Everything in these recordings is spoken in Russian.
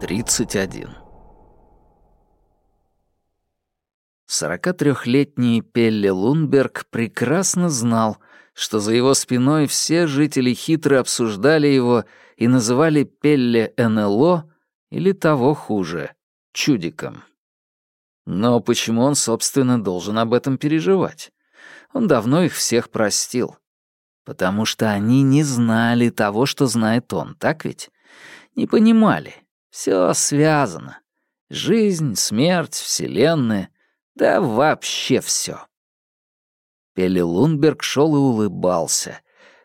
31. 43-летний Пелли Лунберг прекрасно знал, что за его спиной все жители хитро обсуждали его и называли Пелле НЛО или того хуже — чудиком. Но почему он, собственно, должен об этом переживать? Он давно их всех простил. Потому что они не знали того, что знает он, так ведь? Не понимали, все связано. Жизнь, смерть, вселенная, да вообще все. Пелли Лунберг шел и улыбался,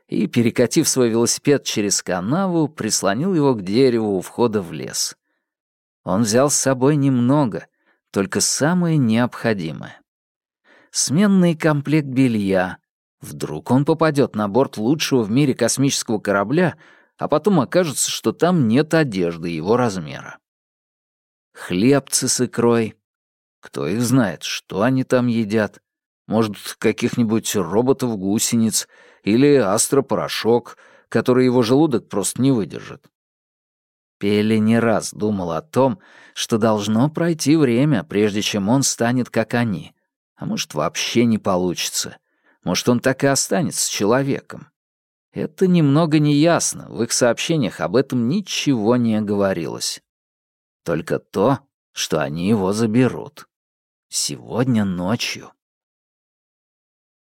и, перекатив свой велосипед через канаву, прислонил его к дереву у входа в лес. Он взял с собой немного, только самое необходимое. Сменный комплект белья. Вдруг он попадет на борт лучшего в мире космического корабля — а потом окажется, что там нет одежды его размера. Хлебцы с икрой. Кто их знает, что они там едят? Может, каких-нибудь роботов-гусениц или астропорошок, который его желудок просто не выдержит. Пелли не раз думал о том, что должно пройти время, прежде чем он станет как они. А может, вообще не получится. Может, он так и останется человеком. Это немного неясно, в их сообщениях об этом ничего не говорилось. Только то, что они его заберут. Сегодня ночью.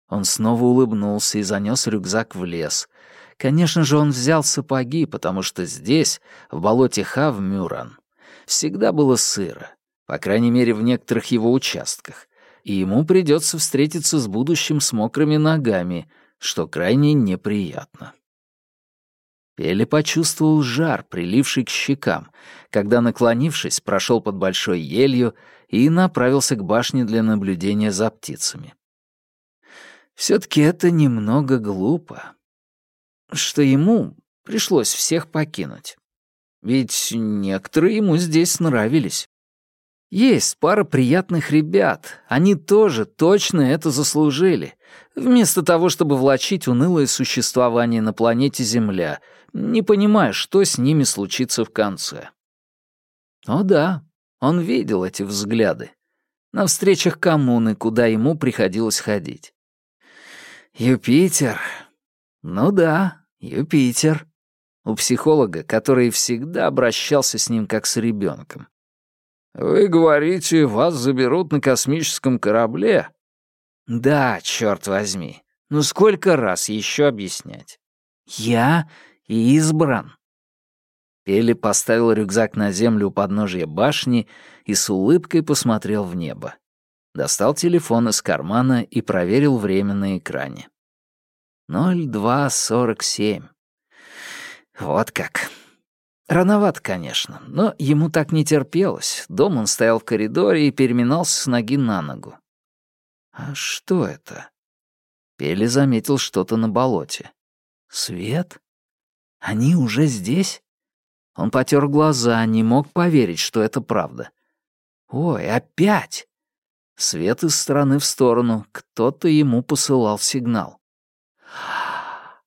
Он снова улыбнулся и занёс рюкзак в лес. Конечно же, он взял сапоги, потому что здесь, в болоте Хавмюран, всегда было сыро, по крайней мере, в некоторых его участках, и ему придется встретиться с будущим с мокрыми ногами — что крайне неприятно. Пеле почувствовал жар, приливший к щекам, когда, наклонившись, прошел под большой елью и направился к башне для наблюдения за птицами. Все-таки это немного глупо, что ему пришлось всех покинуть. Ведь некоторые ему здесь нравились. Есть пара приятных ребят, они тоже точно это заслужили, вместо того, чтобы влачить унылое существование на планете Земля, не понимая, что с ними случится в конце. О да, он видел эти взгляды. На встречах коммуны, куда ему приходилось ходить. Юпитер. Ну да, Юпитер. У психолога, который всегда обращался с ним как с ребенком. «Вы говорите, вас заберут на космическом корабле?» «Да, черт возьми. Ну сколько раз еще объяснять?» «Я избран». Пели поставил рюкзак на землю у подножия башни и с улыбкой посмотрел в небо. Достал телефон из кармана и проверил время на экране. 02.47. Вот как. Рановато, конечно, но ему так не терпелось. Дом он стоял в коридоре и переминался с ноги на ногу. А что это? Пели заметил что-то на болоте. Свет? Они уже здесь? Он потер глаза, не мог поверить, что это правда. Ой, опять! Свет из стороны в сторону. Кто-то ему посылал сигнал.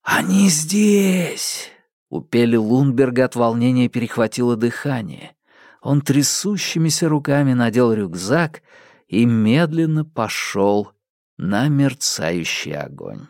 «Они здесь!» У Пели Лунберга от волнения перехватило дыхание. Он трясущимися руками надел рюкзак и медленно пошел на мерцающий огонь.